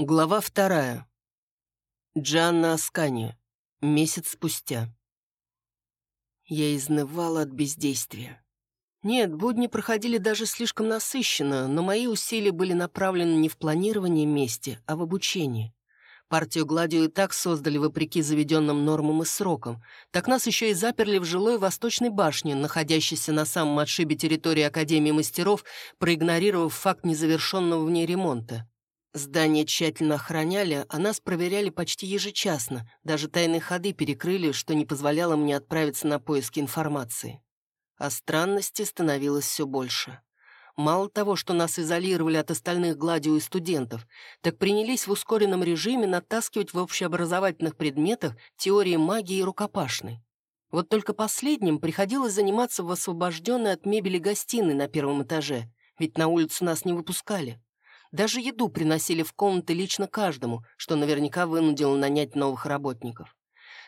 Глава вторая. Джанна Аскани. Месяц спустя. Я изнывала от бездействия. Нет, будни проходили даже слишком насыщенно, но мои усилия были направлены не в планирование мести, а в обучение. Партию Гладио и так создали вопреки заведенным нормам и срокам. Так нас еще и заперли в жилой восточной башне, находящейся на самом отшибе территории Академии мастеров, проигнорировав факт незавершенного в ней ремонта. Здание тщательно охраняли, а нас проверяли почти ежечасно, даже тайные ходы перекрыли, что не позволяло мне отправиться на поиски информации. А странностей становилось все больше. Мало того, что нас изолировали от остальных гладио и студентов, так принялись в ускоренном режиме натаскивать в общеобразовательных предметах теории магии и рукопашной. Вот только последним приходилось заниматься в освобожденной от мебели гостиной на первом этаже, ведь на улицу нас не выпускали. Даже еду приносили в комнаты лично каждому, что наверняка вынудило нанять новых работников.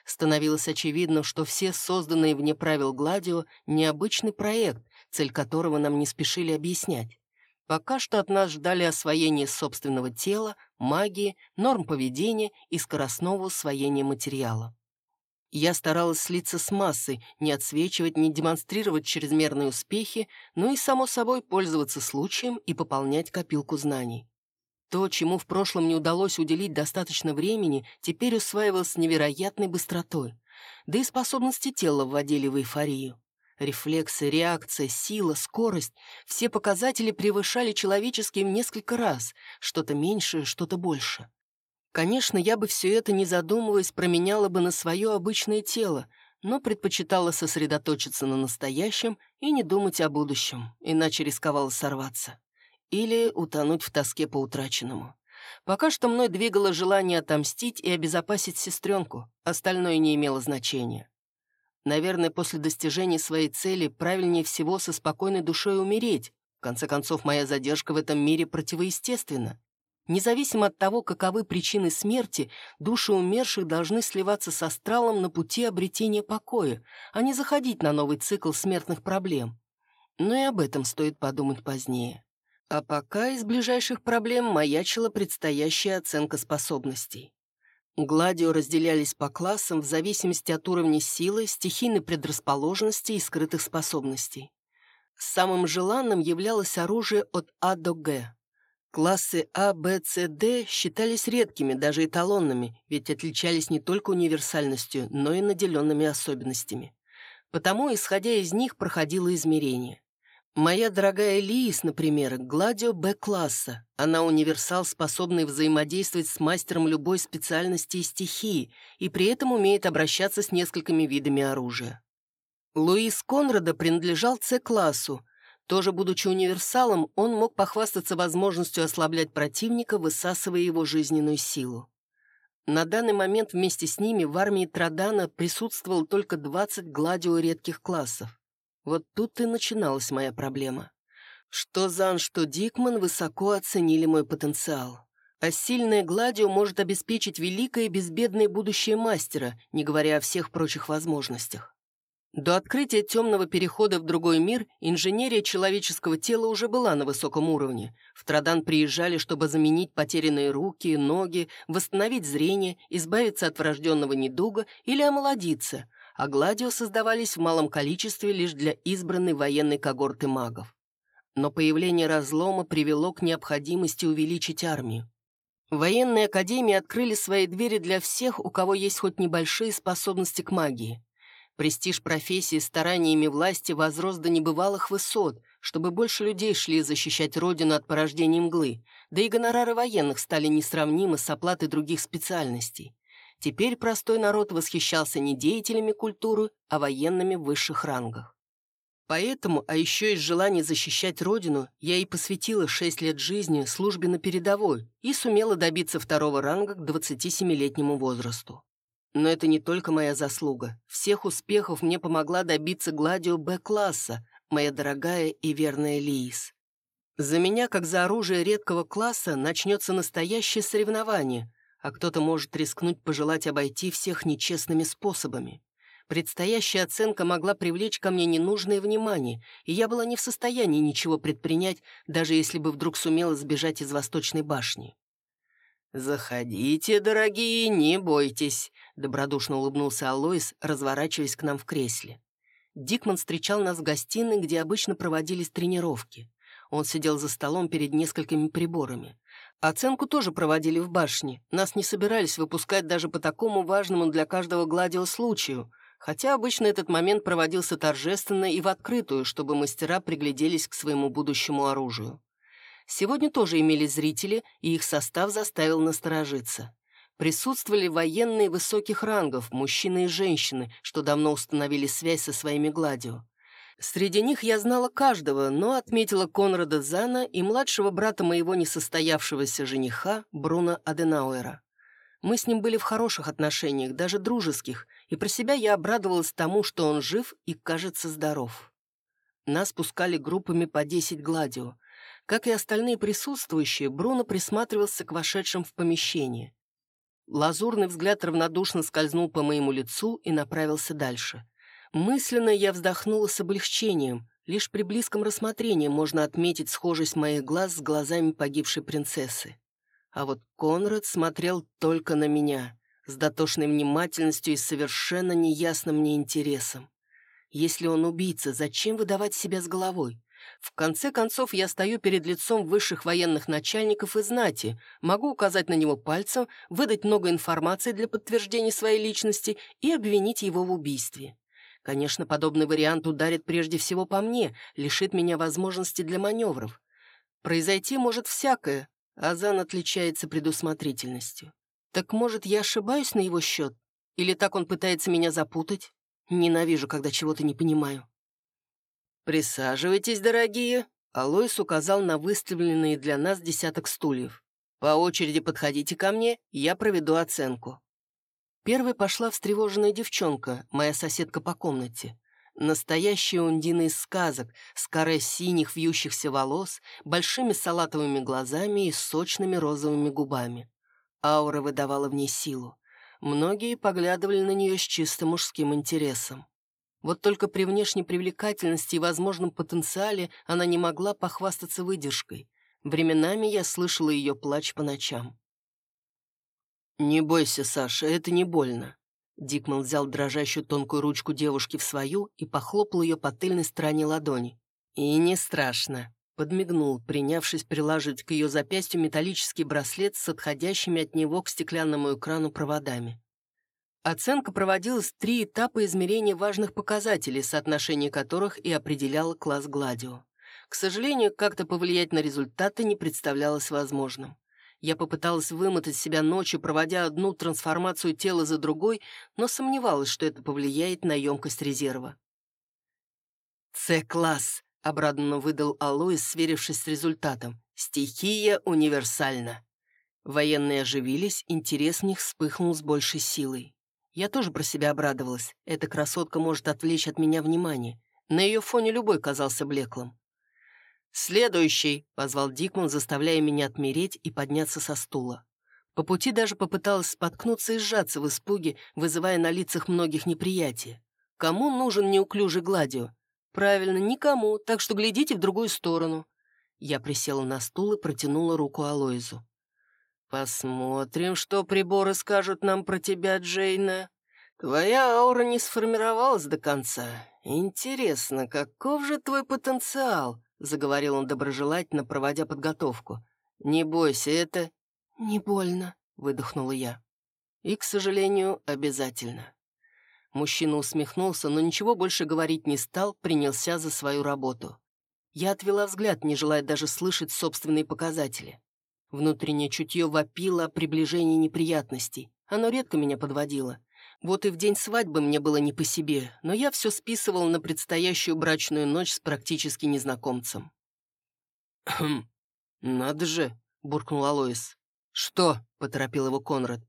Становилось очевидно, что все созданные вне правил Гладио — необычный проект, цель которого нам не спешили объяснять. Пока что от нас ждали освоения собственного тела, магии, норм поведения и скоростного усвоения материала. Я старалась слиться с массой, не отсвечивать, не демонстрировать чрезмерные успехи, но и, само собой, пользоваться случаем и пополнять копилку знаний. То, чему в прошлом не удалось уделить достаточно времени, теперь усваивалось с невероятной быстротой. Да и способности тела вводили в эйфорию. Рефлексы, реакция, сила, скорость — все показатели превышали человеческие в несколько раз, что-то меньше, что-то больше. Конечно, я бы все это, не задумываясь, променяла бы на свое обычное тело, но предпочитала сосредоточиться на настоящем и не думать о будущем, иначе рисковала сорваться. Или утонуть в тоске по утраченному. Пока что мной двигало желание отомстить и обезопасить сестренку, остальное не имело значения. Наверное, после достижения своей цели правильнее всего со спокойной душой умереть. В конце концов, моя задержка в этом мире противоестественна. Независимо от того, каковы причины смерти, души умерших должны сливаться с астралом на пути обретения покоя, а не заходить на новый цикл смертных проблем. Но и об этом стоит подумать позднее. А пока из ближайших проблем маячила предстоящая оценка способностей. Гладио разделялись по классам в зависимости от уровня силы, стихийной предрасположенности и скрытых способностей. Самым желанным являлось оружие от А до Г. Классы А, Б, С, Д считались редкими, даже эталонными, ведь отличались не только универсальностью, но и наделенными особенностями. Потому, исходя из них, проходило измерение. Моя дорогая Лиис, например, Гладио Б-класса. Она универсал, способный взаимодействовать с мастером любой специальности и стихии, и при этом умеет обращаться с несколькими видами оружия. Луис Конрада принадлежал С-классу, тоже будучи универсалом, он мог похвастаться возможностью ослаблять противника, высасывая его жизненную силу. На данный момент вместе с ними в армии Традана присутствовало только 20 гладио редких классов. Вот тут и начиналась моя проблема. Что Зан, что Дикман высоко оценили мой потенциал. А сильная гладио может обеспечить великое и безбедное будущее мастера, не говоря о всех прочих возможностях. До открытия темного перехода в другой мир инженерия человеческого тела уже была на высоком уровне. В Традан приезжали, чтобы заменить потерянные руки, ноги, восстановить зрение, избавиться от врожденного недуга или омолодиться, а гладио создавались в малом количестве лишь для избранной военной когорты магов. Но появление разлома привело к необходимости увеличить армию. Военные академии открыли свои двери для всех, у кого есть хоть небольшие способности к магии. Престиж профессии стараниями власти возрос до небывалых высот, чтобы больше людей шли защищать родину от порождения мглы, да и гонорары военных стали несравнимы с оплатой других специальностей. Теперь простой народ восхищался не деятелями культуры, а военными в высших рангах. Поэтому, а еще из желания защищать родину, я и посвятила 6 лет жизни службе на передовой и сумела добиться второго ранга к 27-летнему возрасту. Но это не только моя заслуга. Всех успехов мне помогла добиться Гладио Б-класса, моя дорогая и верная Лиис. За меня, как за оружие редкого класса, начнется настоящее соревнование, а кто-то может рискнуть пожелать обойти всех нечестными способами. Предстоящая оценка могла привлечь ко мне ненужное внимание, и я была не в состоянии ничего предпринять, даже если бы вдруг сумела сбежать из Восточной башни. «Заходите, дорогие, не бойтесь», — добродушно улыбнулся Алоис, разворачиваясь к нам в кресле. Дикман встречал нас в гостиной, где обычно проводились тренировки. Он сидел за столом перед несколькими приборами. Оценку тоже проводили в башне. Нас не собирались выпускать даже по такому важному для каждого гладио случаю, хотя обычно этот момент проводился торжественно и в открытую, чтобы мастера пригляделись к своему будущему оружию. Сегодня тоже имелись зрители, и их состав заставил насторожиться. Присутствовали военные высоких рангов, мужчины и женщины, что давно установили связь со своими гладио. Среди них я знала каждого, но отметила Конрада Зана и младшего брата моего несостоявшегося жениха Бруно Аденауэра. Мы с ним были в хороших отношениях, даже дружеских, и про себя я обрадовалась тому, что он жив и, кажется, здоров. Нас пускали группами по 10 гладио. Как и остальные присутствующие, Бруно присматривался к вошедшим в помещение. Лазурный взгляд равнодушно скользнул по моему лицу и направился дальше. Мысленно я вздохнула с облегчением. Лишь при близком рассмотрении можно отметить схожесть моих глаз с глазами погибшей принцессы. А вот Конрад смотрел только на меня, с дотошной внимательностью и совершенно неясным мне интересом. Если он убийца, зачем выдавать себя с головой? В конце концов, я стою перед лицом высших военных начальников и знати, могу указать на него пальцем, выдать много информации для подтверждения своей личности и обвинить его в убийстве. Конечно, подобный вариант ударит прежде всего по мне, лишит меня возможности для маневров. Произойти может всякое, а Зан отличается предусмотрительностью. Так может, я ошибаюсь на его счет? Или так он пытается меня запутать? Ненавижу, когда чего-то не понимаю. «Присаживайтесь, дорогие», — Алойс указал на выставленные для нас десяток стульев. «По очереди подходите ко мне, я проведу оценку». Первой пошла встревоженная девчонка, моя соседка по комнате. Настоящая ундина из сказок, с корой синих вьющихся волос, большими салатовыми глазами и сочными розовыми губами. Аура выдавала в ней силу. Многие поглядывали на нее с чисто мужским интересом. Вот только при внешней привлекательности и возможном потенциале она не могла похвастаться выдержкой. Временами я слышала ее плач по ночам. «Не бойся, Саша, это не больно». Дикман взял дрожащую тонкую ручку девушки в свою и похлопал ее по тыльной стороне ладони. «И не страшно», — подмигнул, принявшись приложить к ее запястью металлический браслет с отходящими от него к стеклянному экрану проводами. Оценка проводилась три этапа измерения важных показателей, соотношение которых и определяло класс Гладио. К сожалению, как-то повлиять на результаты не представлялось возможным. Я попыталась вымотать себя ночью, проводя одну трансформацию тела за другой, но сомневалась, что это повлияет на емкость резерва. «С-класс», — обрадованно выдал Алоис, сверившись с результатом. «Стихия универсальна». Военные оживились, интерес в них вспыхнул с большей силой. Я тоже про себя обрадовалась. Эта красотка может отвлечь от меня внимание. На ее фоне любой казался блеклым. «Следующий!» — позвал Дикман, заставляя меня отмереть и подняться со стула. По пути даже попыталась споткнуться и сжаться в испуге, вызывая на лицах многих неприятие. Кому нужен неуклюжий гладио? Правильно, никому, так что глядите в другую сторону. Я присела на стул и протянула руку Алоизу. «Посмотрим, что приборы скажут нам про тебя, Джейна. Твоя аура не сформировалась до конца. Интересно, каков же твой потенциал?» — заговорил он доброжелательно, проводя подготовку. «Не бойся, это...» «Не больно», — выдохнула я. «И, к сожалению, обязательно». Мужчина усмехнулся, но ничего больше говорить не стал, принялся за свою работу. Я отвела взгляд, не желая даже слышать собственные показатели. Внутреннее чутье вопило о приближении неприятностей. Оно редко меня подводило. Вот и в день свадьбы мне было не по себе, но я все списывал на предстоящую брачную ночь с практически незнакомцем. «Хм, надо же», — буркнул Алоис. «Что?» — поторопил его Конрад.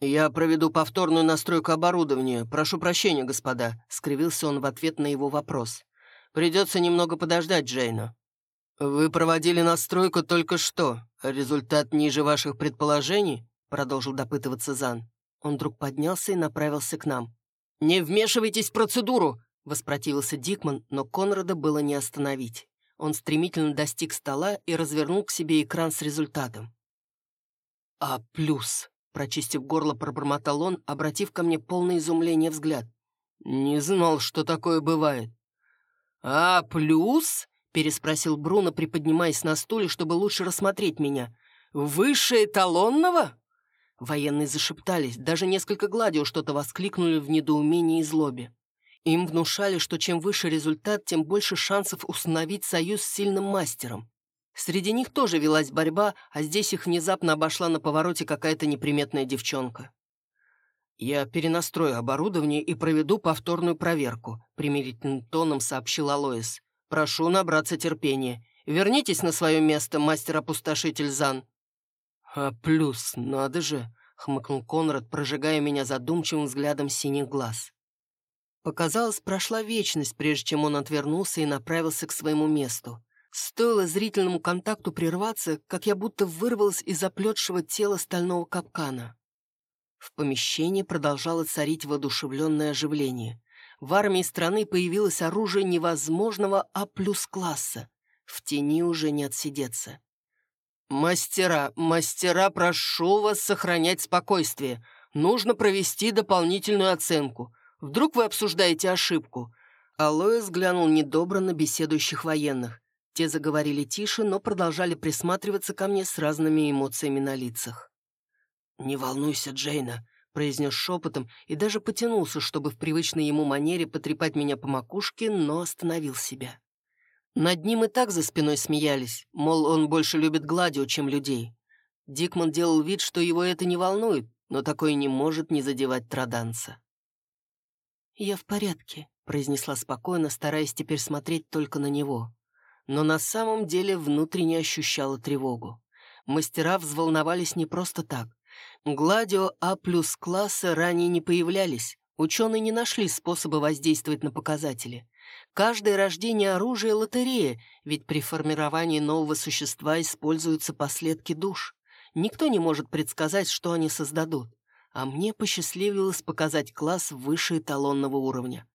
«Я проведу повторную настройку оборудования. Прошу прощения, господа», — скривился он в ответ на его вопрос. «Придется немного подождать Джейна». «Вы проводили настройку только что. Результат ниже ваших предположений?» — продолжил допытываться Зан. Он вдруг поднялся и направился к нам. «Не вмешивайтесь в процедуру!» — воспротивился Дикман, но Конрада было не остановить. Он стремительно достиг стола и развернул к себе экран с результатом. «А плюс», — прочистив горло, пробормотал он, обратив ко мне полное изумление взгляд. «Не знал, что такое бывает». «А плюс?» — переспросил Бруно, приподнимаясь на стуле, чтобы лучше рассмотреть меня. «Выше эталонного?» Военные зашептались, даже несколько гладио что-то воскликнули в недоумении и злобе. Им внушали, что чем выше результат, тем больше шансов установить союз с сильным мастером. Среди них тоже велась борьба, а здесь их внезапно обошла на повороте какая-то неприметная девчонка. «Я перенастрою оборудование и проведу повторную проверку», — примирительным тоном сообщил Алоис. «Прошу набраться терпения. Вернитесь на свое место, мастер-опустошитель Зан». «А плюс, надо же», — хмыкнул Конрад, прожигая меня задумчивым взглядом синих глаз. Показалось, прошла вечность, прежде чем он отвернулся и направился к своему месту. Стоило зрительному контакту прерваться, как я будто вырвалась из оплетшего тела стального капкана. В помещении продолжало царить воодушевленное оживление. В армии страны появилось оружие невозможного А плюс класса. В тени уже не отсидеться. «Мастера, мастера, прошу вас сохранять спокойствие. Нужно провести дополнительную оценку. Вдруг вы обсуждаете ошибку?» Алоис глянул недобро на беседующих военных. Те заговорили тише, но продолжали присматриваться ко мне с разными эмоциями на лицах. «Не волнуйся, Джейна», — произнес шепотом и даже потянулся, чтобы в привычной ему манере потрепать меня по макушке, но остановил себя. Над ним и так за спиной смеялись, мол, он больше любит Гладио, чем людей. Дикман делал вид, что его это не волнует, но такое не может не задевать Траданца. «Я в порядке», — произнесла спокойно, стараясь теперь смотреть только на него но на самом деле внутренне ощущала тревогу. Мастера взволновались не просто так. Гладио А плюс класса ранее не появлялись, ученые не нашли способа воздействовать на показатели. Каждое рождение оружия — лотерея, ведь при формировании нового существа используются последки душ. Никто не может предсказать, что они создадут. А мне посчастливилось показать класс выше эталонного уровня.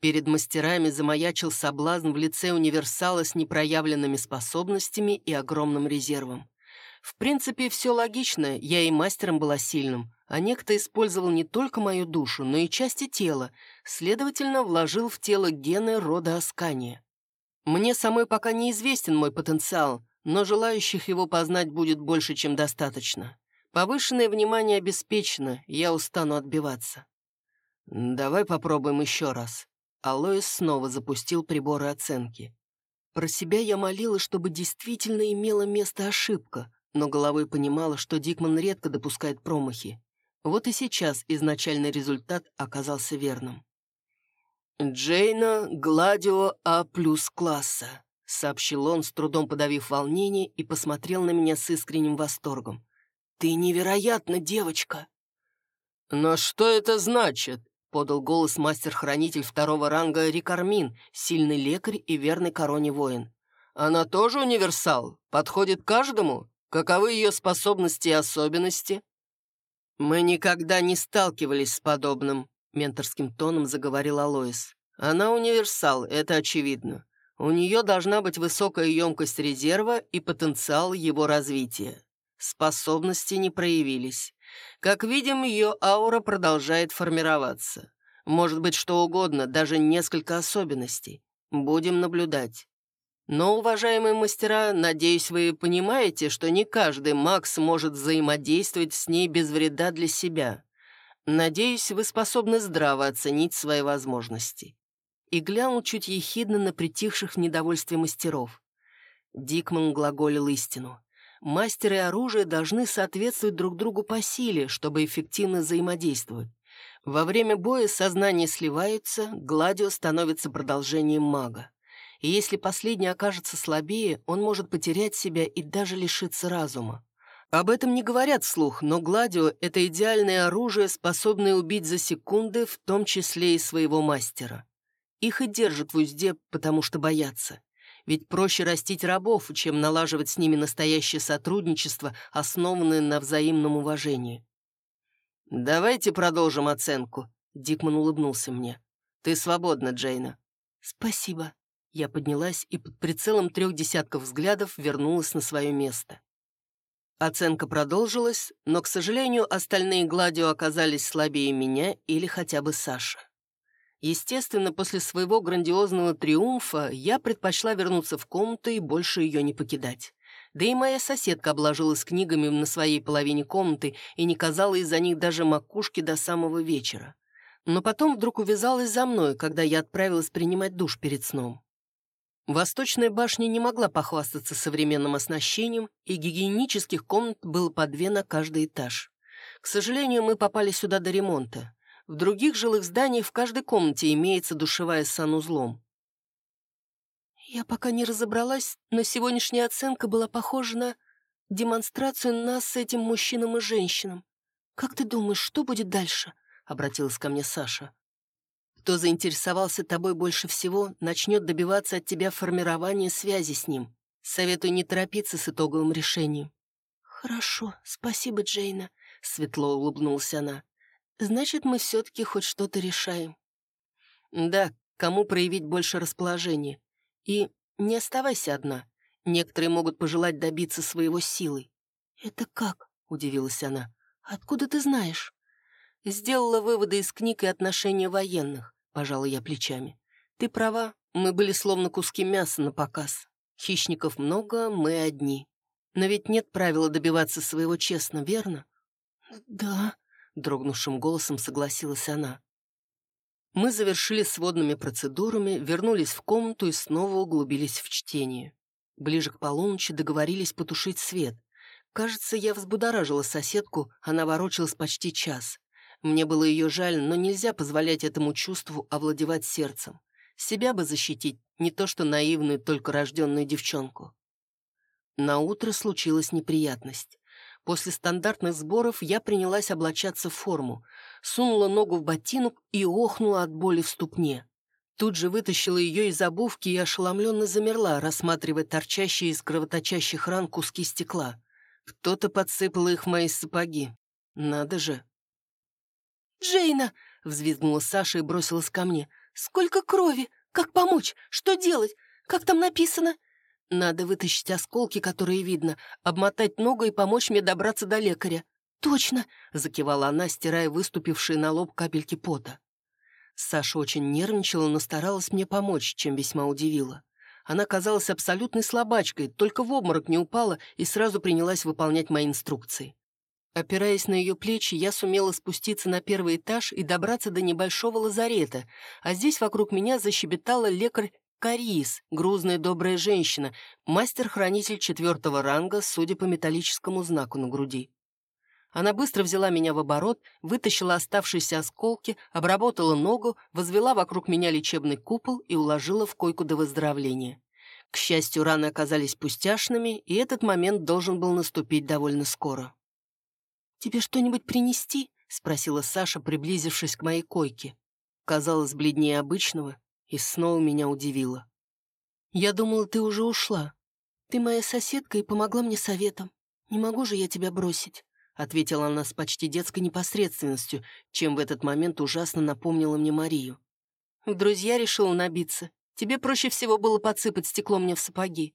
Перед мастерами замаячил соблазн в лице универсала с непроявленными способностями и огромным резервом. В принципе, все логично, я и мастером была сильным, а некто использовал не только мою душу, но и части тела, следовательно, вложил в тело гены рода Аскания. Мне самой пока неизвестен мой потенциал, но желающих его познать будет больше, чем достаточно. Повышенное внимание обеспечено, я устану отбиваться. «Давай попробуем еще раз», Алоис снова запустил приборы оценки. Про себя я молила, чтобы действительно имела место ошибка, но головой понимала, что Дикман редко допускает промахи. Вот и сейчас изначальный результат оказался верным. «Джейна Гладио А плюс класса», — сообщил он, с трудом подавив волнение, и посмотрел на меня с искренним восторгом. «Ты невероятна, девочка!» «Но что это значит?» подал голос мастер-хранитель второго ранга Рикармин, сильный лекарь и верный короне воин. «Она тоже универсал? Подходит каждому? Каковы ее способности и особенности?» «Мы никогда не сталкивались с подобным», — менторским тоном заговорил Алоис. «Она универсал, это очевидно. У нее должна быть высокая емкость резерва и потенциал его развития. Способности не проявились. Как видим, ее аура продолжает формироваться. Может быть, что угодно, даже несколько особенностей. Будем наблюдать. Но, уважаемые мастера, надеюсь, вы понимаете, что не каждый маг сможет взаимодействовать с ней без вреда для себя. Надеюсь, вы способны здраво оценить свои возможности. И глянул чуть ехидно на притихших в недовольстве мастеров. Дикман глаголил истину. Мастер и оружие должны соответствовать друг другу по силе, чтобы эффективно взаимодействовать. Во время боя сознания сливаются, Гладио становится продолжением мага. И если последний окажется слабее, он может потерять себя и даже лишиться разума. Об этом не говорят вслух, но Гладио — это идеальное оружие, способное убить за секунды, в том числе и своего мастера. Их и держат в узде, потому что боятся. Ведь проще растить рабов, чем налаживать с ними настоящее сотрудничество, основанное на взаимном уважении. «Давайте продолжим оценку», — Дикман улыбнулся мне. «Ты свободна, Джейна». «Спасибо». Я поднялась и под прицелом трех десятков взглядов вернулась на свое место. Оценка продолжилась, но, к сожалению, остальные Гладио оказались слабее меня или хотя бы Саша. Естественно, после своего грандиозного триумфа я предпочла вернуться в комнату и больше ее не покидать. Да и моя соседка обложилась книгами на своей половине комнаты и не казала из-за них даже макушки до самого вечера. Но потом вдруг увязалась за мной, когда я отправилась принимать душ перед сном. Восточная башня не могла похвастаться современным оснащением, и гигиенических комнат было по две на каждый этаж. К сожалению, мы попали сюда до ремонта. В других жилых зданиях в каждой комнате имеется душевая с санузлом. Я пока не разобралась, но сегодняшняя оценка была похожа на демонстрацию нас с этим мужчинам и женщинам. «Как ты думаешь, что будет дальше?» — обратилась ко мне Саша. Кто заинтересовался тобой больше всего, начнет добиваться от тебя формирования связи с ним. Советую не торопиться с итоговым решением». «Хорошо, спасибо, Джейна», — светло улыбнулась она. «Значит, мы все-таки хоть что-то решаем». «Да, кому проявить больше расположения. И не оставайся одна. Некоторые могут пожелать добиться своего силой». «Это как?» — удивилась она. «Откуда ты знаешь?» Сделала выводы из книг и отношения военных пожала я плечами. «Ты права, мы были словно куски мяса на показ. Хищников много, мы одни. Но ведь нет правила добиваться своего честно, верно?» «Да», — дрогнувшим голосом согласилась она. Мы завершили сводными процедурами, вернулись в комнату и снова углубились в чтение. Ближе к полуночи договорились потушить свет. Кажется, я взбудоражила соседку, она ворочалась почти час. Мне было ее жаль, но нельзя позволять этому чувству овладевать сердцем. Себя бы защитить, не то что наивную, только рожденную девчонку. На утро случилась неприятность. После стандартных сборов я принялась облачаться в форму, сунула ногу в ботинок и охнула от боли в ступне. Тут же вытащила ее из обувки и ошеломленно замерла, рассматривая торчащие из кровоточащих ран куски стекла. Кто-то подсыпал их в мои сапоги. Надо же. «Джейна!» — взвизгнула Саша и бросилась ко мне. «Сколько крови! Как помочь? Что делать? Как там написано?» «Надо вытащить осколки, которые видно, обмотать ногу и помочь мне добраться до лекаря». «Точно!» — закивала она, стирая выступившие на лоб капельки пота. Саша очень нервничала, но старалась мне помочь, чем весьма удивила. Она казалась абсолютной слабачкой, только в обморок не упала и сразу принялась выполнять мои инструкции. Опираясь на ее плечи, я сумела спуститься на первый этаж и добраться до небольшого лазарета, а здесь вокруг меня защебетала лекарь Карис, грузная добрая женщина, мастер-хранитель четвертого ранга, судя по металлическому знаку на груди. Она быстро взяла меня в оборот, вытащила оставшиеся осколки, обработала ногу, возвела вокруг меня лечебный купол и уложила в койку до выздоровления. К счастью, раны оказались пустяшными, и этот момент должен был наступить довольно скоро. «Тебе что-нибудь принести?» — спросила Саша, приблизившись к моей койке. Казалось, бледнее обычного, и снова меня удивило. «Я думала, ты уже ушла. Ты моя соседка и помогла мне советом. Не могу же я тебя бросить», — ответила она с почти детской непосредственностью, чем в этот момент ужасно напомнила мне Марию. «В друзья решила набиться. Тебе проще всего было подсыпать стекло мне в сапоги.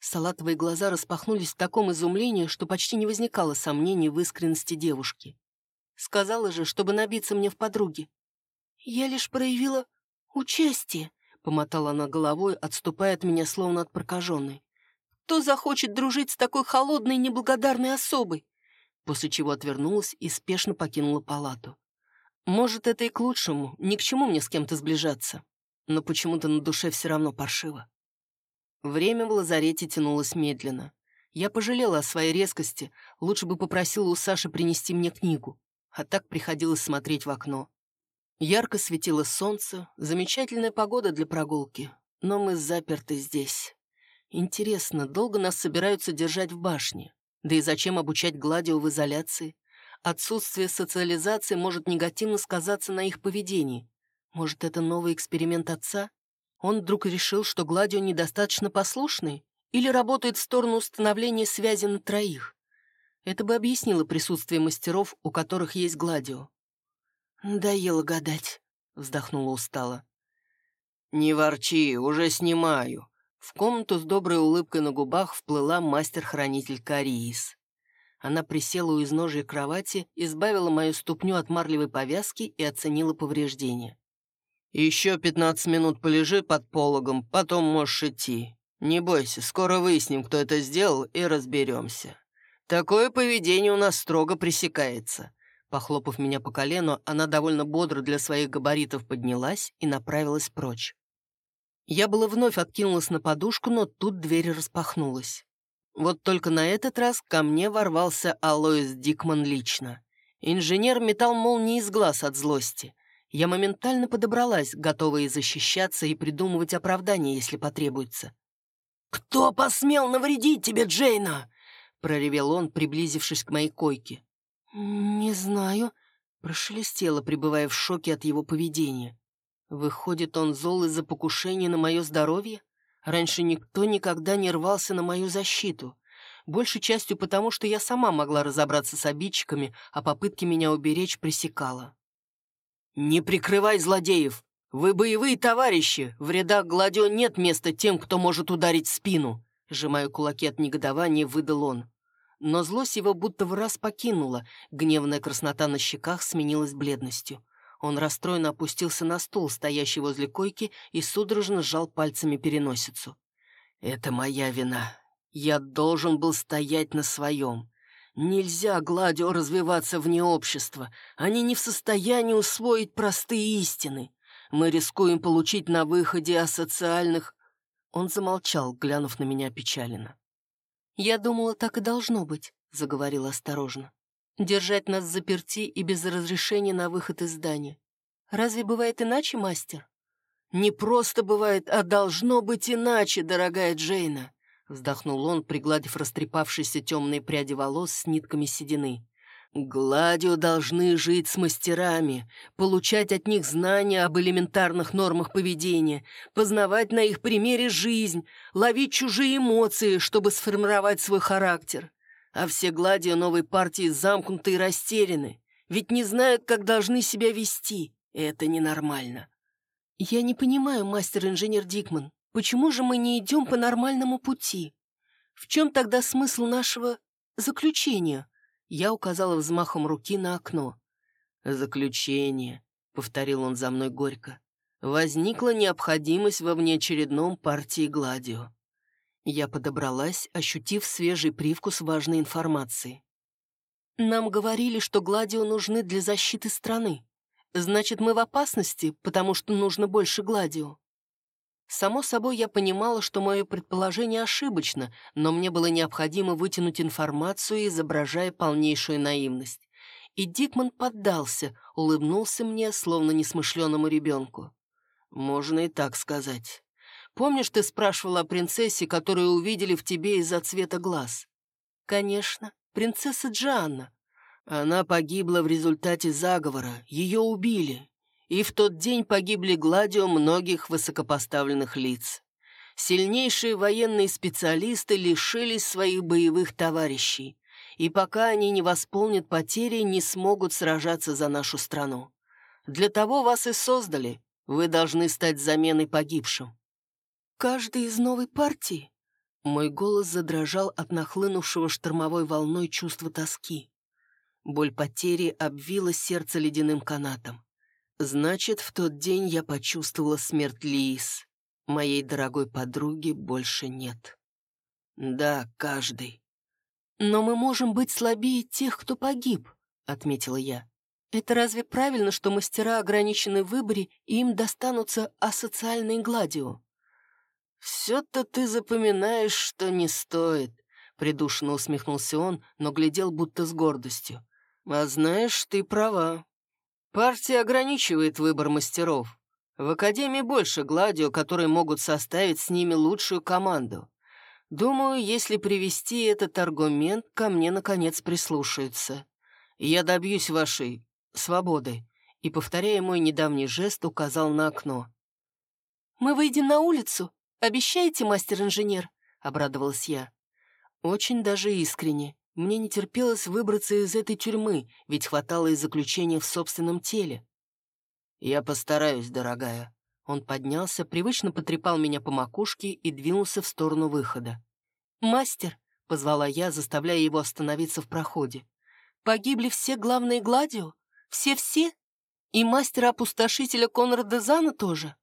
Салатовые глаза распахнулись в таком изумлении, что почти не возникало сомнений в искренности девушки. Сказала же, чтобы набиться мне в подруги. «Я лишь проявила участие», — помотала она головой, отступая от меня, словно от прокаженной. «Кто захочет дружить с такой холодной и неблагодарной особой?» После чего отвернулась и спешно покинула палату. «Может, это и к лучшему, ни к чему мне с кем-то сближаться. Но почему-то на душе все равно паршиво. Время в лазарете тянулось медленно. Я пожалела о своей резкости, лучше бы попросила у Саши принести мне книгу, а так приходилось смотреть в окно. Ярко светило солнце, замечательная погода для прогулки, но мы заперты здесь. Интересно, долго нас собираются держать в башне? Да и зачем обучать Гладио в изоляции? Отсутствие социализации может негативно сказаться на их поведении. Может, это новый эксперимент отца? Он вдруг решил, что Гладио недостаточно послушный или работает в сторону установления связи на троих. Это бы объяснило присутствие мастеров, у которых есть Гладио. «Надоело гадать», — вздохнула устало. «Не ворчи, уже снимаю». В комнату с доброй улыбкой на губах вплыла мастер-хранитель Кариис. Она присела у изножия кровати, избавила мою ступню от марлевой повязки и оценила повреждения. «Еще пятнадцать минут полежи под пологом, потом можешь идти. Не бойся, скоро выясним, кто это сделал, и разберемся. Такое поведение у нас строго пресекается». Похлопав меня по колену, она довольно бодро для своих габаритов поднялась и направилась прочь. Я было вновь откинулась на подушку, но тут дверь распахнулась. Вот только на этот раз ко мне ворвался Алоис Дикман лично. Инженер метал молнии из глаз от злости. Я моментально подобралась, готовая защищаться и придумывать оправдания, если потребуется. «Кто посмел навредить тебе, Джейна?» — проревел он, приблизившись к моей койке. «Не знаю», — прошелестело, пребывая в шоке от его поведения. «Выходит, он зол из-за покушения на мое здоровье? Раньше никто никогда не рвался на мою защиту. Большей частью потому, что я сама могла разобраться с обидчиками, а попытки меня уберечь пресекала». «Не прикрывай злодеев! Вы боевые товарищи! В рядах Гладио нет места тем, кто может ударить спину!» Сжимая кулаки от негодования, выдал он. Но злость его будто в раз покинула, гневная краснота на щеках сменилась бледностью. Он расстроенно опустился на стул, стоящий возле койки, и судорожно сжал пальцами переносицу. «Это моя вина. Я должен был стоять на своем. Нельзя Гладио развиваться вне общества. Они не в состоянии усвоить простые истины. Мы рискуем получить на выходе асоциальных...» Он замолчал, глянув на меня печаленно. «Я думала, так и должно быть», — заговорила осторожно. «Держать нас заперти и без разрешения на выход из здания. Разве бывает иначе, мастер?» «Не просто бывает, а должно быть иначе, дорогая Джейна», — вздохнул он, пригладив растрепавшиеся темные пряди волос с нитками седины. Гладио должны жить с мастерами, получать от них знания об элементарных нормах поведения, познавать на их примере жизнь, ловить чужие эмоции, чтобы сформировать свой характер. А все Гладио новой партии замкнуты и растеряны, ведь не знают, как должны себя вести. Это ненормально. Я не понимаю, мастер-инженер Дикман, почему же мы не идем по нормальному пути? В чем тогда смысл нашего заключения? Я указала взмахом руки на окно. «Заключение», — повторил он за мной горько. «Возникла необходимость во внеочередном партии Гладио». Я подобралась, ощутив свежий привкус важной информации. «Нам говорили, что Гладио нужны для защиты страны. Значит, мы в опасности, потому что нужно больше Гладио». Само собой, я понимала, что мое предположение ошибочно, но мне было необходимо вытянуть информацию, изображая полнейшую наивность. И Дикман поддался, улыбнулся мне, словно несмышленному ребенку. «Можно и так сказать. Помнишь, ты спрашивала о принцессе, которую увидели в тебе из-за цвета глаз?» «Конечно, принцесса Джанна. Она погибла в результате заговора, ее убили, и в тот день погибли гладио многих высокопоставленных лиц. Сильнейшие военные специалисты лишились своих боевых товарищей, и пока они не восполнят потери, не смогут сражаться за нашу страну. Для того вас и создали, вы должны стать заменой погибшим. Каждый из новой партии? Мой голос задрожал от нахлынувшего штормовой волной чувства тоски. Боль потери обвила сердце ледяным канатом. Значит, в тот день я почувствовала смерть Лиис. Моей дорогой подруги больше нет. Да, каждый. Но мы можем быть слабее тех, кто погиб, отметила я. Это разве правильно, что мастера ограничены в выборе, и им достанутся асоциальные гладио? «Все-то ты запоминаешь, что не стоит», — придушенно усмехнулся он, но глядел будто с гордостью. «А знаешь, ты права. Партия ограничивает выбор мастеров. В Академии больше гладио, которые могут составить с ними лучшую команду. Думаю, если привести этот аргумент, ко мне, наконец, прислушаются. Я добьюсь вашей свободы. И, повторяя мой недавний жест, указал на окно. «Мы выйдем на улицу. Обещаете, мастер-инженер?» — обрадовалась я. Очень даже искренне. Мне не терпелось выбраться из этой тюрьмы, ведь хватало и заключения в собственном теле. «Я постараюсь, дорогая». Он поднялся, привычно потрепал меня по макушке и двинулся в сторону выхода. «Мастер», — позвала я, заставляя его остановиться в проходе. «Погибли все главные гладио? Все-все? И мастера-опустошителя Конрада Зана тоже?»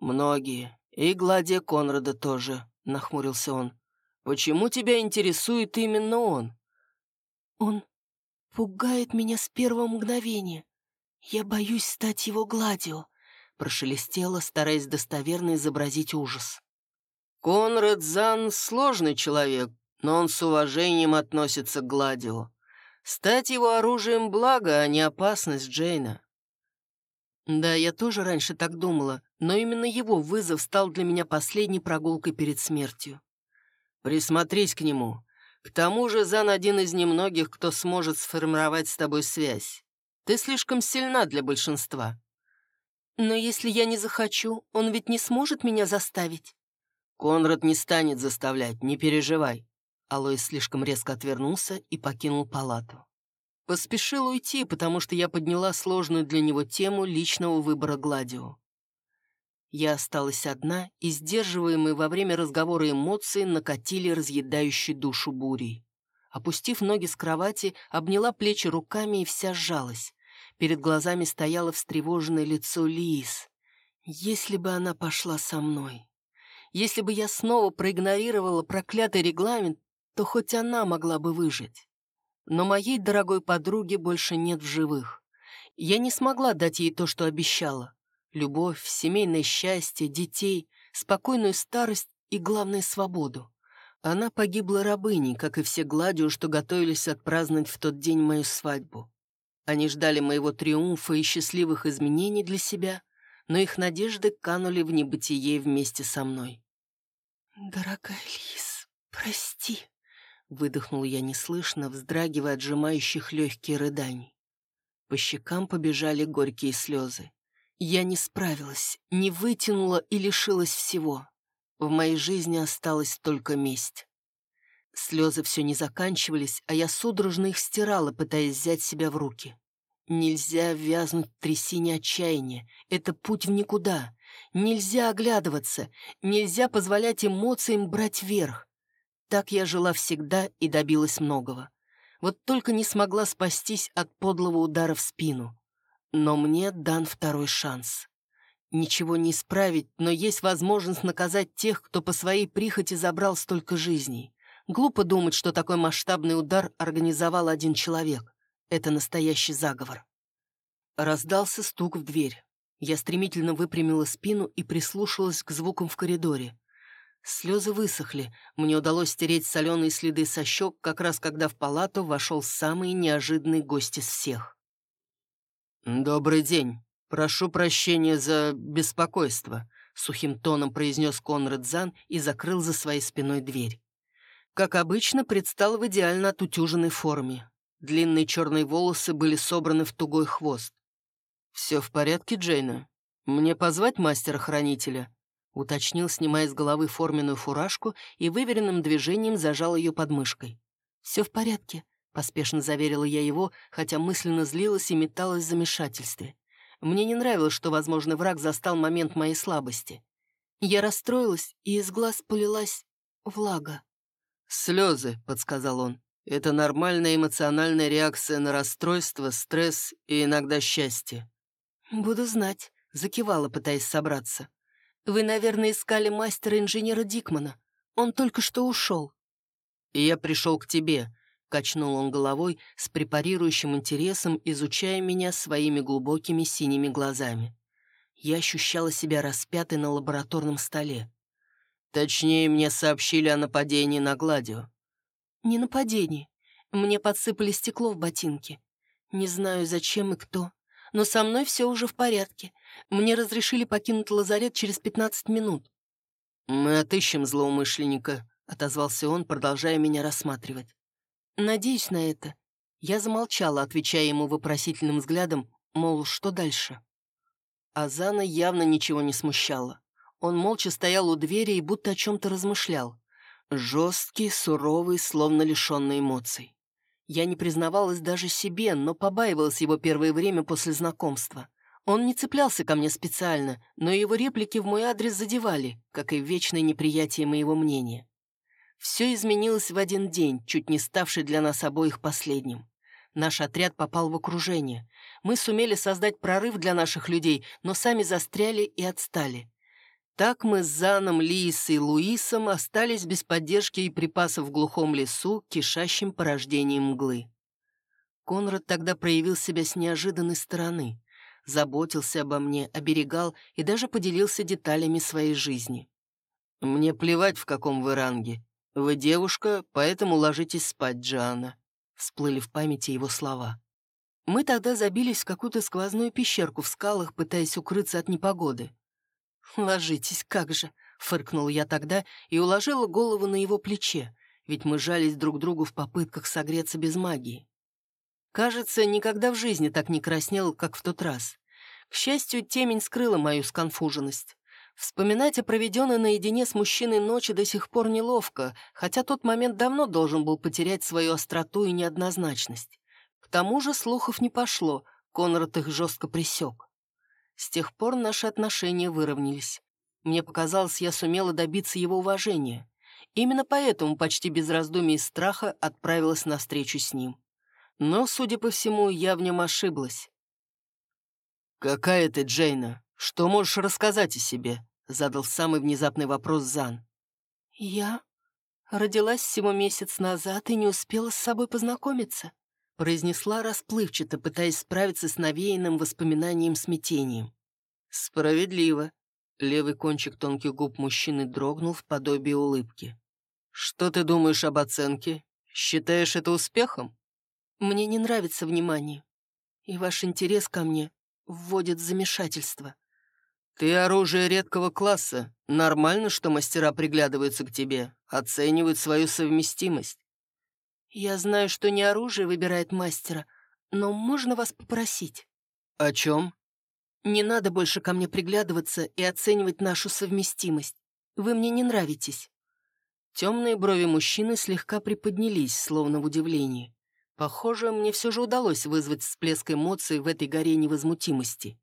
«Многие. И гладия Конрада тоже», — нахмурился он. «Почему тебя интересует именно он?» «Он пугает меня с первого мгновения. Я боюсь стать его гладио», — прошелестела, стараясь достоверно изобразить ужас. «Конрад Зан — сложный человек, но он с уважением относится к Гладио. Стать его оружием благо, а не опасность Джейна. Да, я тоже раньше так думала, но именно его вызов стал для меня последней прогулкой перед смертью. Присмотрись к нему. К тому же Зан один из немногих, кто сможет сформировать с тобой связь. Ты слишком сильна для большинства. Но если я не захочу, он ведь не сможет меня заставить. Конрад не станет заставлять, не переживай. Алоис слишком резко отвернулся и покинул палату. Поспешил уйти, потому что я подняла сложную для него тему личного выбора Гладио. Я осталась одна, и сдерживаемые во время разговора эмоции накатили разъедающей душу бурей. Опустив ноги с кровати, обняла плечи руками и вся сжалась. Перед глазами стояло встревоженное лицо Лиис. Если бы она пошла со мной. Если бы я снова проигнорировала проклятый регламент, то хоть она могла бы выжить. Но моей дорогой подруги больше нет в живых. Я не смогла дать ей то, что обещала. Любовь, семейное счастье, детей, спокойную старость и, главное, свободу. Она погибла рабыней, как и все гладио, что готовились отпраздновать в тот день мою свадьбу. Они ждали моего триумфа и счастливых изменений для себя, но их надежды канули в небытие вместе со мной. «Дорогая Лис, прости», Выдохнул я неслышно, вздрагивая от сжимающих легкие рыданий. По щекам побежали горькие слезы. Я не справилась, не вытянула и лишилась всего. В моей жизни осталась только месть. Слезы все не заканчивались, а я судорожно их стирала, пытаясь взять себя в руки. Нельзя вязнуть в трясине отчаяния. Это путь в никуда. Нельзя оглядываться. Нельзя позволять эмоциям брать верх. Так я жила всегда и добилась многого. Вот только не смогла спастись от подлого удара в спину. Но мне дан второй шанс. Ничего не исправить, но есть возможность наказать тех, кто по своей прихоти забрал столько жизней. Глупо думать, что такой масштабный удар организовал один человек. Это настоящий заговор. Раздался стук в дверь. Я стремительно выпрямила спину и прислушалась к звукам в коридоре. Слезы высохли. Мне удалось стереть соленые следы со щек, как раз когда в палату вошел самый неожиданный гость из всех. «Добрый день. Прошу прощения за беспокойство», — сухим тоном произнес Конрад Зан и закрыл за своей спиной дверь. Как обычно, предстал в идеально отутюженной форме. Длинные черные волосы были собраны в тугой хвост. «Все в порядке, Джейна? Мне позвать мастера-хранителя?» уточнил, снимая с головы форменную фуражку и выверенным движением зажал ее подмышкой. «Все в порядке», — поспешно заверила я его, хотя мысленно злилась и металась в замешательстве. Мне не нравилось, что, возможно, враг застал момент моей слабости. Я расстроилась, и из глаз полилась влага. «Слезы», — подсказал он. «Это нормальная эмоциональная реакция на расстройство, стресс и иногда счастье». «Буду знать», — закивала, пытаясь собраться. Вы, наверное, искали мастера-инженера Дикмана. Он только что ушел». «И я пришел к тебе», — качнул он головой с препарирующим интересом, изучая меня своими глубокими синими глазами. Я ощущала себя распятой на лабораторном столе. Точнее, мне сообщили о нападении на Гладио. «Не нападении. Мне подсыпали стекло в ботинки. Не знаю, зачем и кто но со мной все уже в порядке. Мне разрешили покинуть лазарет через 15 минут». «Мы отыщем злоумышленника», — отозвался он, продолжая меня рассматривать. «Надеюсь на это». Я замолчала, отвечая ему вопросительным взглядом, мол, что дальше? Азана явно ничего не смущало. Он молча стоял у двери и будто о чем-то размышлял. Жесткий, суровый, словно лишенный эмоций. Я не признавалась даже себе, но побаивалась его первое время после знакомства. Он не цеплялся ко мне специально, но его реплики в мой адрес задевали, как и вечное неприятие моего мнения. Все изменилось в один день, чуть не ставший для нас обоих последним. Наш отряд попал в окружение. Мы сумели создать прорыв для наших людей, но сами застряли и отстали. Так мы с Заном, Лиисой и Луисом остались без поддержки и припасов в глухом лесу, кишащим порождением мглы. Конрад тогда проявил себя с неожиданной стороны. Заботился обо мне, оберегал и даже поделился деталями своей жизни. «Мне плевать, в каком вы ранге. Вы девушка, поэтому ложитесь спать, Джоанна», — всплыли в памяти его слова. Мы тогда забились в какую-то сквозную пещерку в скалах, пытаясь укрыться от непогоды. «Ложитесь, как же!» — фыркнул я тогда и уложила голову на его плече, ведь мы жались друг другу в попытках согреться без магии. Кажется, никогда в жизни так не краснел, как в тот раз. К счастью, темень скрыла мою сконфуженность. Вспоминать о проведенной наедине с мужчиной ночи до сих пор неловко, хотя тот момент давно должен был потерять свою остроту и неоднозначность. К тому же слухов не пошло, Конрад их жестко присек. С тех пор наши отношения выровнялись. Мне показалось, я сумела добиться его уважения. Именно поэтому почти без раздумий и страха отправилась на встречу с ним. Но, судя по всему, я в нем ошиблась. «Какая ты, Джейна? Что можешь рассказать о себе?» — задал самый внезапный вопрос Зан. «Я родилась всего месяц назад и не успела с собой познакомиться произнесла расплывчато, пытаясь справиться с навеянным воспоминанием смятением. «Справедливо». Левый кончик тонких губ мужчины дрогнул в подобие улыбки. «Что ты думаешь об оценке? Считаешь это успехом?» «Мне не нравится внимание, и ваш интерес ко мне вводит в замешательство». «Ты оружие редкого класса. Нормально, что мастера приглядываются к тебе, оценивают свою совместимость. «Я знаю, что не оружие выбирает мастера, но можно вас попросить?» «О чем?» «Не надо больше ко мне приглядываться и оценивать нашу совместимость. Вы мне не нравитесь». Темные брови мужчины слегка приподнялись, словно в удивлении. Похоже, мне все же удалось вызвать всплеск эмоций в этой горе невозмутимости.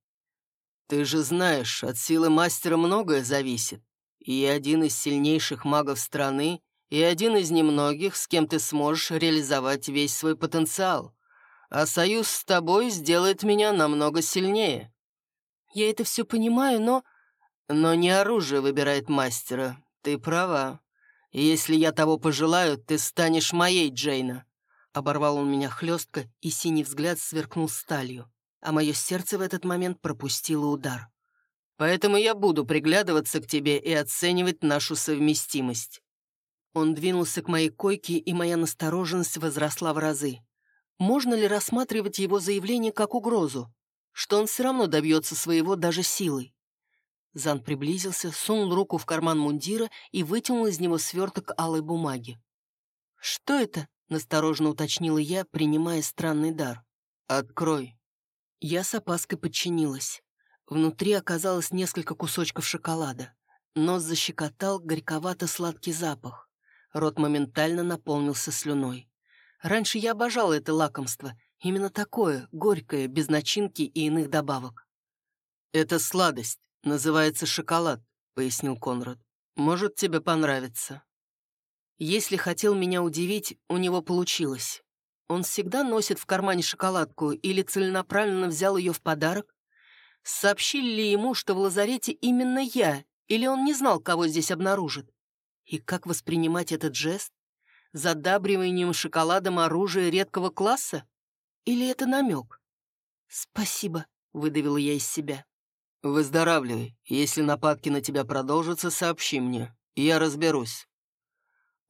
«Ты же знаешь, от силы мастера многое зависит. И один из сильнейших магов страны и один из немногих, с кем ты сможешь реализовать весь свой потенциал. А союз с тобой сделает меня намного сильнее. Я это все понимаю, но... Но не оружие выбирает мастера. Ты права. Если я того пожелаю, ты станешь моей, Джейна. Оборвал он меня хлестко, и синий взгляд сверкнул сталью, а мое сердце в этот момент пропустило удар. Поэтому я буду приглядываться к тебе и оценивать нашу совместимость. Он двинулся к моей койке, и моя настороженность возросла в разы. Можно ли рассматривать его заявление как угрозу? Что он все равно добьется своего даже силой? Зан приблизился, сунул руку в карман мундира и вытянул из него сверток алой бумаги. «Что это?» — насторожно уточнила я, принимая странный дар. «Открой». Я с опаской подчинилась. Внутри оказалось несколько кусочков шоколада. Нос защекотал горьковато-сладкий запах. Рот моментально наполнился слюной. Раньше я обожала это лакомство. Именно такое, горькое, без начинки и иных добавок. «Это сладость. Называется шоколад», — пояснил Конрад. «Может, тебе понравится». Если хотел меня удивить, у него получилось. Он всегда носит в кармане шоколадку или целенаправленно взял ее в подарок? Сообщили ли ему, что в лазарете именно я, или он не знал, кого здесь обнаружит? И как воспринимать этот жест? Задабриванием шоколадом оружия редкого класса? Или это намек? «Спасибо», — выдавила я из себя. «Выздоравливай. Если нападки на тебя продолжатся, сообщи мне. Я разберусь».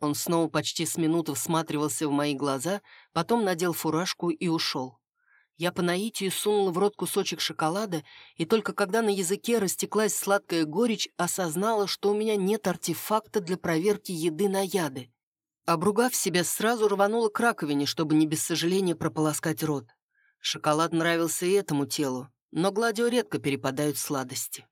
Он снова почти с минуты всматривался в мои глаза, потом надел фуражку и ушел. Я по наитию сунула в рот кусочек шоколада, и только когда на языке растеклась сладкая горечь, осознала, что у меня нет артефакта для проверки еды на яды. Обругав себя, сразу рванула к раковине, чтобы не без сожаления прополоскать рот. Шоколад нравился и этому телу, но Гладио редко перепадают сладости.